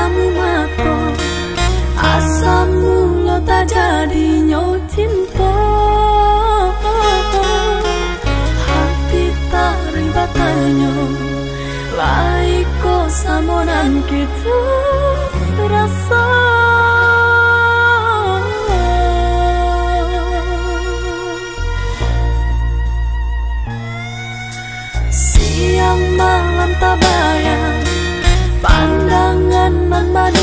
batamu mako Asamu lo tak jadi nyo cinta. Hati tak ribatanyo Laiko samonan kita rasa Siang malam tak bayang on